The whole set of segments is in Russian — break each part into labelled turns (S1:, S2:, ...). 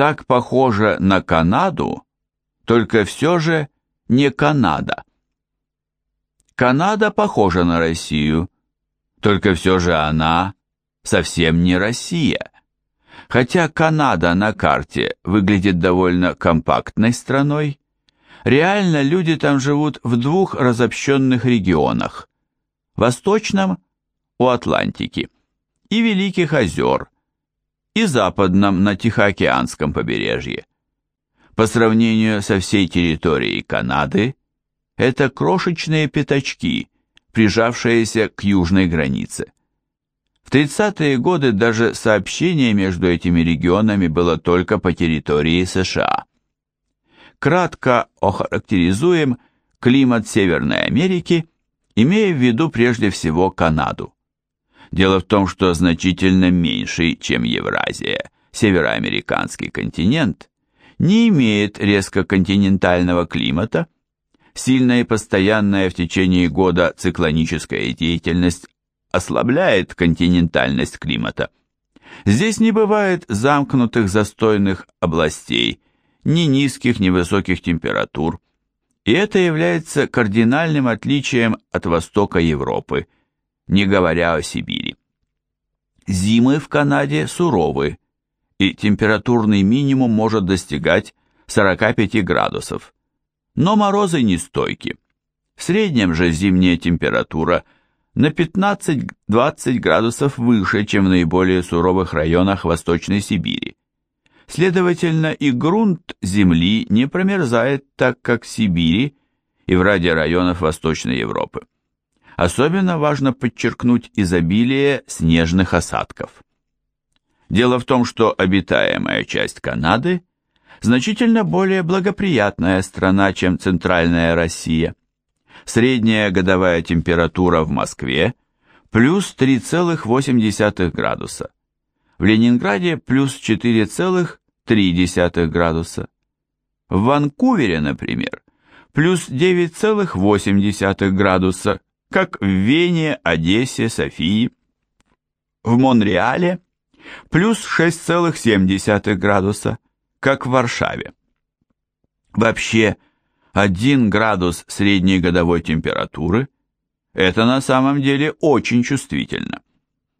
S1: так похожа на Канаду, только все же не Канада. Канада похожа на Россию, только все же она совсем не Россия. Хотя Канада на карте выглядит довольно компактной страной, реально люди там живут в двух разобщенных регионах – восточном у Атлантики и Великих озер, и западном на Тихоокеанском побережье. По сравнению со всей территорией Канады, это крошечные пятачки, прижавшиеся к южной границе. В 30-е годы даже сообщение между этими регионами было только по территории США. Кратко охарактеризуем климат Северной Америки, имея в виду прежде всего Канаду. Дело в том, что значительно меньший, чем Евразия, североамериканский континент, не имеет резко континентального климата, сильная и постоянная в течение года циклоническая деятельность ослабляет континентальность климата. Здесь не бывает замкнутых застойных областей, ни низких, ни высоких температур, и это является кардинальным отличием от востока Европы, не говоря о Сибири. Зимы в Канаде суровы, и температурный минимум может достигать 45 градусов, но морозы нестойки. В среднем же зимняя температура – на 15-20 градусов выше, чем в наиболее суровых районах Восточной Сибири. Следовательно, и грунт Земли не промерзает так, как в Сибири и в ряде районов Восточной Европы. Особенно важно подчеркнуть изобилие снежных осадков. Дело в том, что обитаемая часть Канады значительно более благоприятная страна, чем центральная Россия. Средняя годовая температура в Москве плюс 3,8 градуса. В Ленинграде плюс 4,3 градуса. В Ванкувере, например, плюс 9,8 градуса, как в Вене, Одессе, Софии. В Монреале плюс 6,7 градуса, как в Варшаве. Вообще, 1 градус средней годовой температуры – это на самом деле очень чувствительно.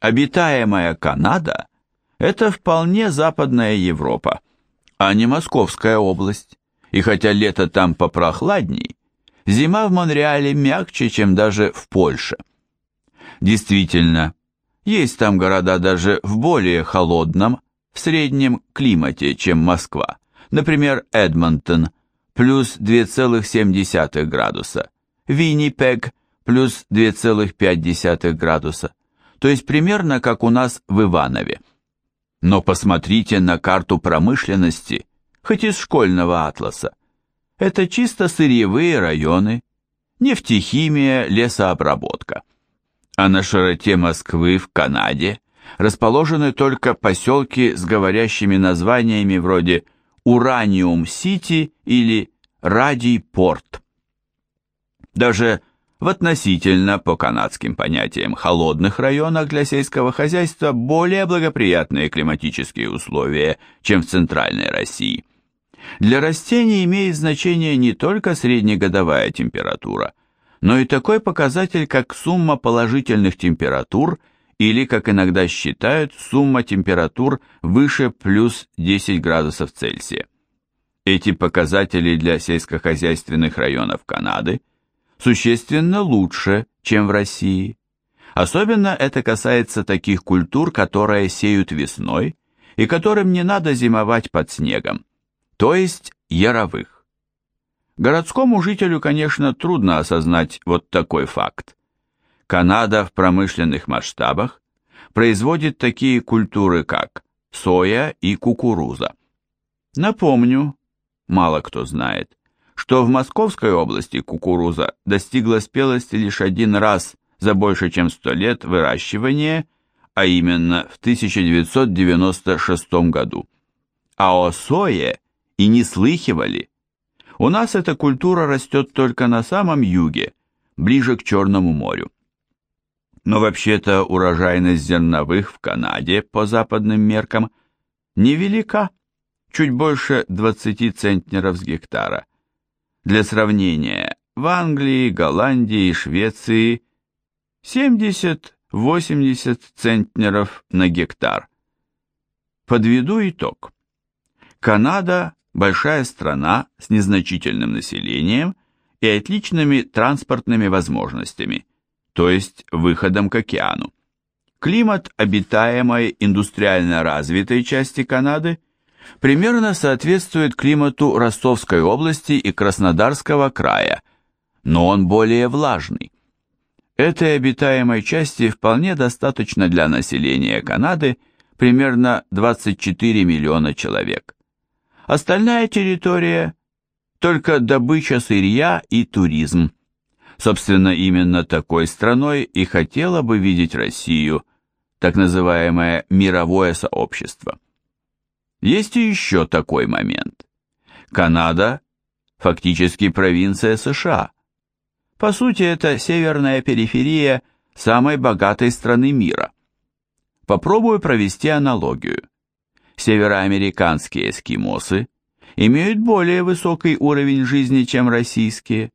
S1: Обитаемая Канада – это вполне западная Европа, а не Московская область. И хотя лето там попрохладней, зима в Монреале мягче, чем даже в Польше. Действительно, есть там города даже в более холодном, в среднем климате, чем Москва. Например, Эдмонтон – плюс 2,7 градуса, Виннипег плюс 2,5 градуса, то есть примерно как у нас в Иванове. Но посмотрите на карту промышленности, хоть из школьного атласа. Это чисто сырьевые районы, нефтехимия, лесообработка. А на широте Москвы в Канаде расположены только поселки с говорящими названиями вроде Ураниум-Сити или Радий-Порт. Даже в относительно, по канадским понятиям, холодных районах для сельского хозяйства более благоприятные климатические условия, чем в центральной России. Для растений имеет значение не только среднегодовая температура, но и такой показатель, как сумма положительных температур – или, как иногда считают, сумма температур выше плюс 10 градусов Цельсия. Эти показатели для сельскохозяйственных районов Канады существенно лучше, чем в России. Особенно это касается таких культур, которые сеют весной и которым не надо зимовать под снегом, то есть яровых. Городскому жителю, конечно, трудно осознать вот такой факт. Канада в промышленных масштабах производит такие культуры, как соя и кукуруза. Напомню, мало кто знает, что в Московской области кукуруза достигла спелости лишь один раз за больше чем сто лет выращивания, а именно в 1996 году. А о сое и не слыхивали. У нас эта культура растет только на самом юге, ближе к Черному морю. Но вообще-то урожайность зерновых в Канаде по западным меркам невелика, чуть больше 20 центнеров с гектара. Для сравнения, в Англии, Голландии Швеции 70-80 центнеров на гектар. Подведу итог. Канада – большая страна с незначительным населением и отличными транспортными возможностями, то есть выходом к океану. Климат обитаемой индустриально развитой части Канады примерно соответствует климату Ростовской области и Краснодарского края, но он более влажный. Этой обитаемой части вполне достаточно для населения Канады примерно 24 миллиона человек. Остальная территория – только добыча сырья и туризм. Собственно, именно такой страной и хотела бы видеть Россию – так называемое мировое сообщество. Есть и еще такой момент. Канада – фактически провинция США. По сути, это северная периферия самой богатой страны мира. Попробую провести аналогию. Североамериканские эскимосы имеют более высокий уровень жизни, чем российские,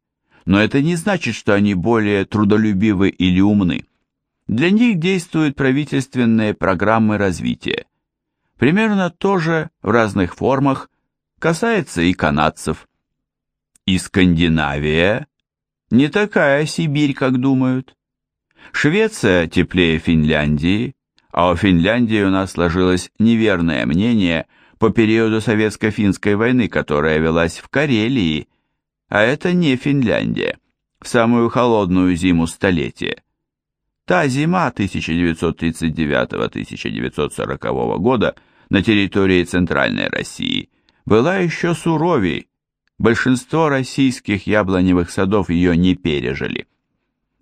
S1: но это не значит, что они более трудолюбивы или умны. Для них действуют правительственные программы развития. Примерно то же в разных формах касается и канадцев. И Скандинавия не такая Сибирь, как думают. Швеция теплее Финляндии, а о Финляндии у нас сложилось неверное мнение по периоду Советско-финской войны, которая велась в Карелии, а это не Финляндия, в самую холодную зиму столетия. Та зима 1939-1940 года на территории Центральной России была еще суровей, большинство российских яблоневых садов ее не пережили.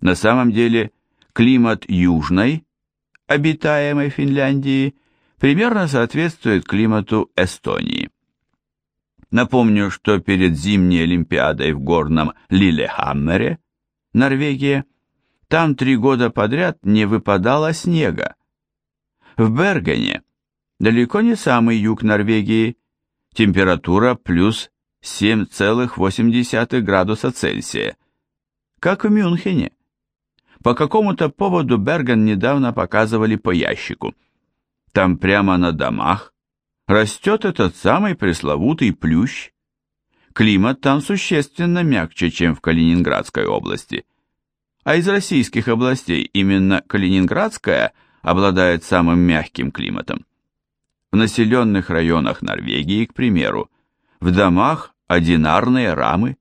S1: На самом деле климат южной, обитаемой Финляндии, примерно соответствует климату Эстонии. Напомню, что перед зимней Олимпиадой в горном Лилехаммере, Норвегия, там три года подряд не выпадало снега. В Бергене, далеко не самый юг Норвегии, температура плюс 7,8 градуса Цельсия, как в Мюнхене. По какому-то поводу Берген недавно показывали по ящику. Там прямо на домах растет этот самый пресловутый плющ. Климат там существенно мягче, чем в Калининградской области – а из российских областей именно Калининградская обладает самым мягким климатом. В населенных районах Норвегии, к примеру, в домах одинарные рамы.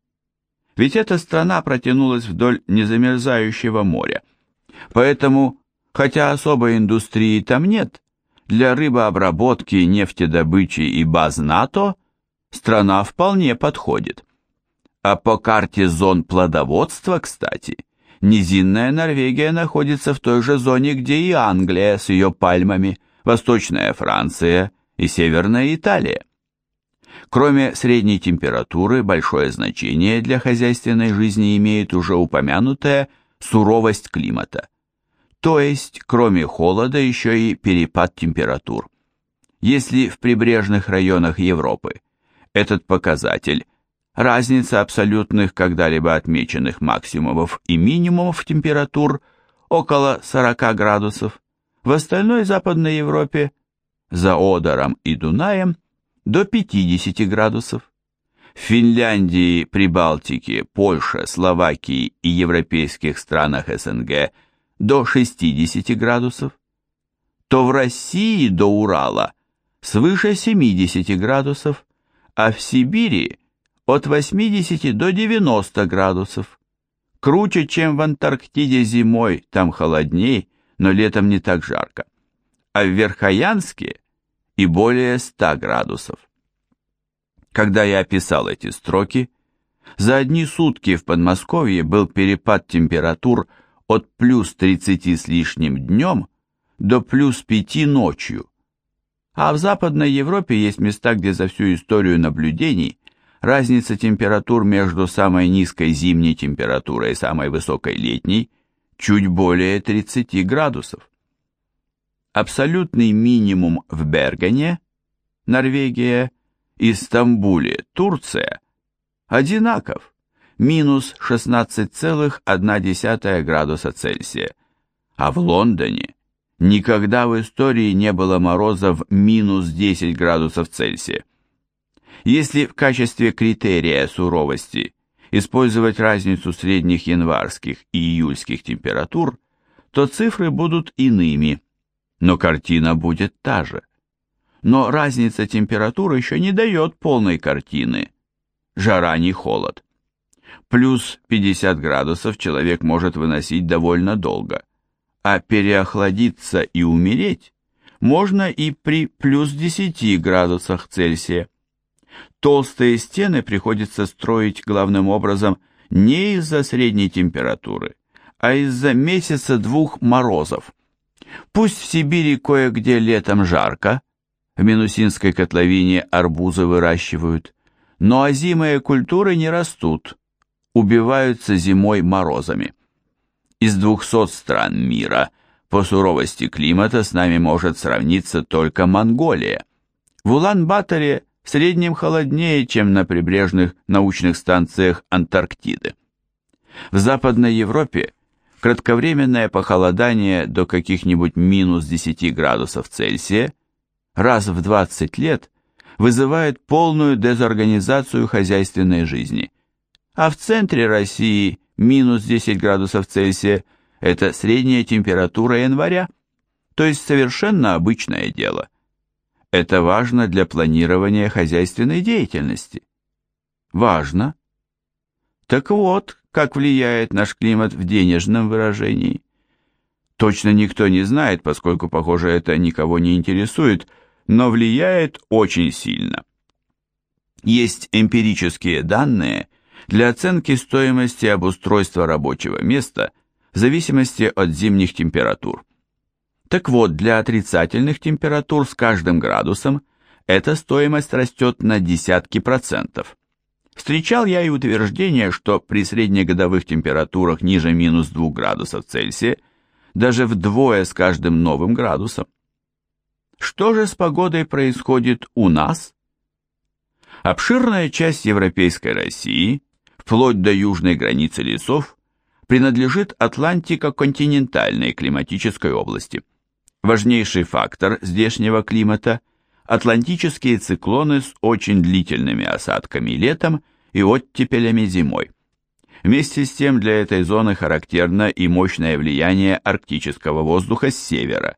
S1: Ведь эта страна протянулась вдоль незамерзающего моря. Поэтому, хотя особой индустрии там нет, для рыбообработки, нефтедобычи и баз НАТО страна вполне подходит. А по карте зон плодоводства, кстати, Низинная Норвегия находится в той же зоне, где и Англия с ее пальмами, Восточная Франция и Северная Италия. Кроме средней температуры, большое значение для хозяйственной жизни имеет уже упомянутая суровость климата. То есть, кроме холода, еще и перепад температур. Если в прибрежных районах Европы этот показатель Разница абсолютных когда-либо отмеченных максимумов и минимумов температур около 40 градусов, в остальной Западной Европе за Одером и Дунаем до 50 градусов. В Финляндии, Прибалтике, Польше, Словакии и европейских странах СНГ до 60 градусов, то в России до Урала свыше 70 градусов, а в Сибири от 80 до 90 градусов. Круче, чем в Антарктиде зимой, там холодней, но летом не так жарко. А в Верхоянске и более 100 градусов. Когда я писал эти строки, за одни сутки в Подмосковье был перепад температур от плюс 30 с лишним днем до плюс 5 ночью. А в Западной Европе есть места, где за всю историю наблюдений разница температур между самой низкой зимней температурой и самой высокой летней чуть более 30 градусов. Абсолютный минимум в Бергене, Норвегия, и Стамбуле, Турция, одинаков, минус 16,1 градуса Цельсия, а в Лондоне никогда в истории не было морозов минус 10 градусов Цельсия. Если в качестве критерия суровости использовать разницу средних январских и июльских температур, то цифры будут иными, но картина будет та же. Но разница температуры еще не дает полной картины. Жара не холод. Плюс 50 градусов человек может выносить довольно долго, а переохладиться и умереть можно и при плюс 10 градусах Цельсия. Толстые стены приходится строить главным образом не из-за средней температуры, а из-за месяца-двух морозов. Пусть в Сибири кое-где летом жарко, в Минусинской котловине арбузы выращивают, но озимые культуры не растут, убиваются зимой морозами. Из 200 стран мира по суровости климата с нами может сравниться только Монголия. В Улан-Баторе в среднем холоднее, чем на прибрежных научных станциях Антарктиды. В Западной Европе кратковременное похолодание до каких-нибудь минус 10 градусов Цельсия раз в 20 лет вызывает полную дезорганизацию хозяйственной жизни. А в центре России минус 10 градусов Цельсия – это средняя температура января, то есть совершенно обычное дело. Это важно для планирования хозяйственной деятельности. Важно. Так вот, как влияет наш климат в денежном выражении. Точно никто не знает, поскольку, похоже, это никого не интересует, но влияет очень сильно. Есть эмпирические данные для оценки стоимости обустройства рабочего места в зависимости от зимних температур. Так вот, для отрицательных температур с каждым градусом эта стоимость растет на десятки процентов. Встречал я и утверждение, что при среднегодовых температурах ниже минус 2 градусов Цельсия даже вдвое с каждым новым градусом. Что же с погодой происходит у нас? Обширная часть европейской России, вплоть до южной границы лесов, принадлежит Атлантико-континентальной климатической области – Важнейший фактор здешнего климата – атлантические циклоны с очень длительными осадками летом и оттепелями зимой. Вместе с тем для этой зоны характерно и мощное влияние арктического воздуха с севера.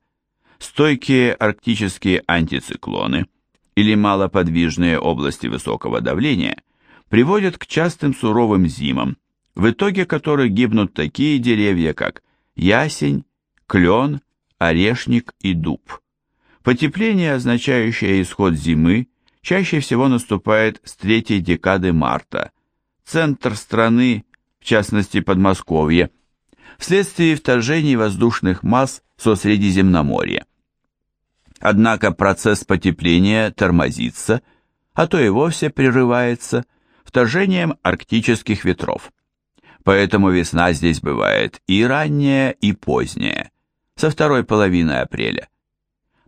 S1: Стойкие арктические антициклоны или малоподвижные области высокого давления приводят к частым суровым зимам, в итоге которых гибнут такие деревья, как ясень, клен, орешник и дуб. Потепление, означающее исход зимы, чаще всего наступает с третьей декады марта. Центр страны, в частности Подмосковье, вследствие вторжений воздушных масс со Средиземноморья. Однако процесс потепления тормозится, а то и вовсе прерывается вторжением арктических ветров. Поэтому весна здесь бывает и ранняя, и поздняя со второй половины апреля.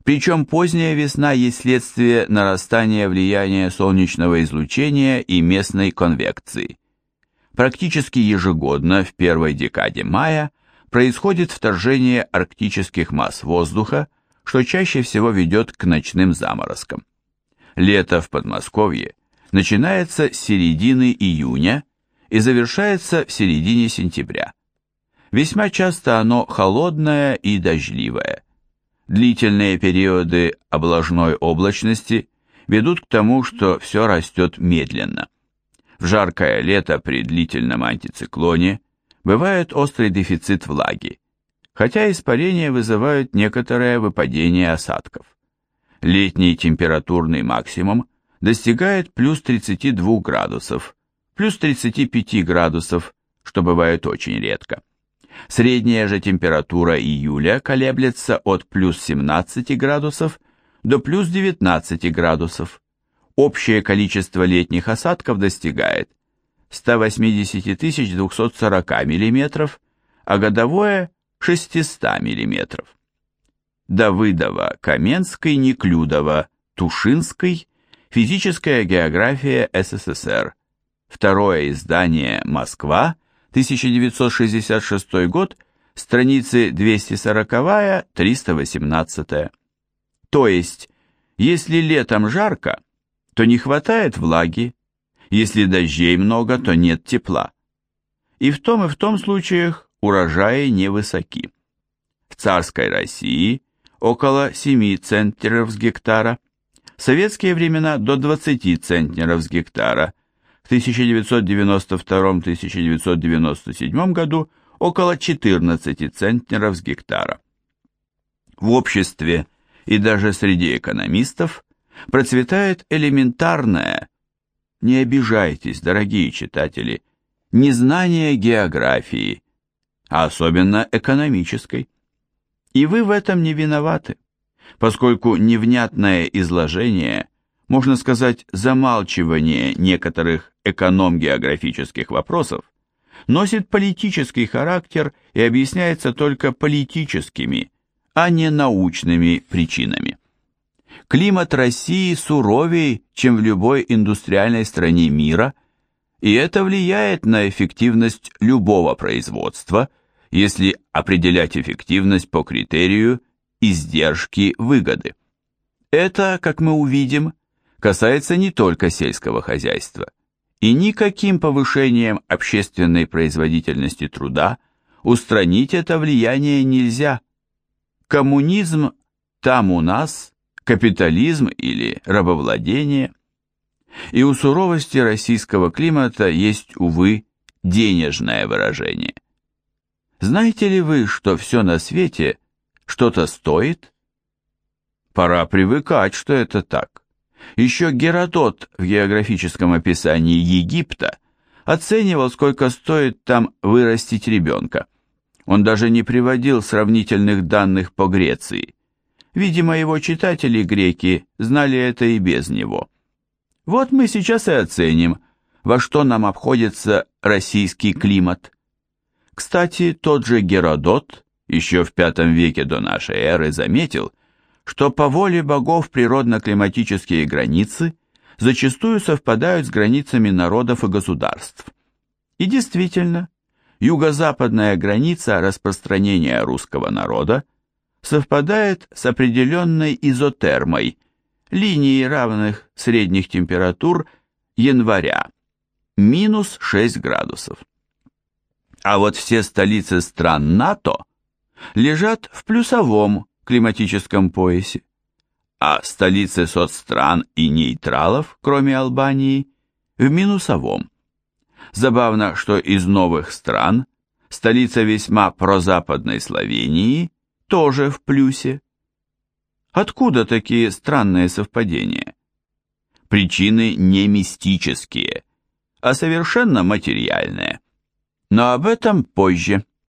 S1: Причем поздняя весна есть следствие нарастания влияния солнечного излучения и местной конвекции. Практически ежегодно в первой декаде мая происходит вторжение арктических масс воздуха, что чаще всего ведет к ночным заморозкам. Лето в Подмосковье начинается с середины июня и завершается в середине сентября. Весьма часто оно холодное и дождливое. Длительные периоды облажной облачности ведут к тому, что все растет медленно. В жаркое лето при длительном антициклоне бывает острый дефицит влаги, хотя испарения вызывают некоторое выпадение осадков. Летний температурный максимум достигает плюс 32 градусов, плюс 35 градусов, что бывает очень редко. Средняя же температура июля колеблется от плюс 17 градусов до плюс 19 градусов. Общее количество летних осадков достигает 180 240 мм, а годовое 600 мм. Давыдова, Каменской, Неклюдова, Тушинской Физическая география СССР. Второе издание «Москва», 1966 год, страницы 240-318. То есть, если летом жарко, то не хватает влаги, если дождей много, то нет тепла. И в том и в том случаях урожаи невысоки. В царской России около 7 центнеров с гектара, в советские времена до 20 центнеров с гектара, 1992-1997 году около 14 центнеров с гектара. В обществе и даже среди экономистов процветает элементарное, не обижайтесь, дорогие читатели, незнание географии, а особенно экономической. И вы в этом не виноваты, поскольку невнятное изложение, можно сказать, замалчивание некоторых эконом-географических вопросов, носит политический характер и объясняется только политическими, а не научными причинами. Климат России суровее, чем в любой индустриальной стране мира, и это влияет на эффективность любого производства, если определять эффективность по критерию издержки выгоды. Это, как мы увидим, касается не только сельского хозяйства, и никаким повышением общественной производительности труда устранить это влияние нельзя. Коммунизм там у нас, капитализм или рабовладение. И у суровости российского климата есть, увы, денежное выражение. Знаете ли вы, что все на свете что-то стоит? Пора привыкать, что это так. Еще Геродот в географическом описании Египта оценивал, сколько стоит там вырастить ребенка. Он даже не приводил сравнительных данных по Греции. Видимо, его читатели греки знали это и без него. Вот мы сейчас и оценим, во что нам обходится российский климат. Кстати, тот же Геродот еще в V веке до нашей эры заметил, что по воле богов природно-климатические границы зачастую совпадают с границами народов и государств. И действительно, юго-западная граница распространения русского народа совпадает с определенной изотермой, линией равных средних температур января, минус 6 градусов. А вот все столицы стран НАТО лежат в плюсовом климатическом поясе, а столицы соцстран и нейтралов, кроме Албании, в минусовом. Забавно, что из новых стран столица весьма прозападной Словении тоже в плюсе. Откуда такие странные совпадения? Причины не мистические, а совершенно материальные. Но об этом позже.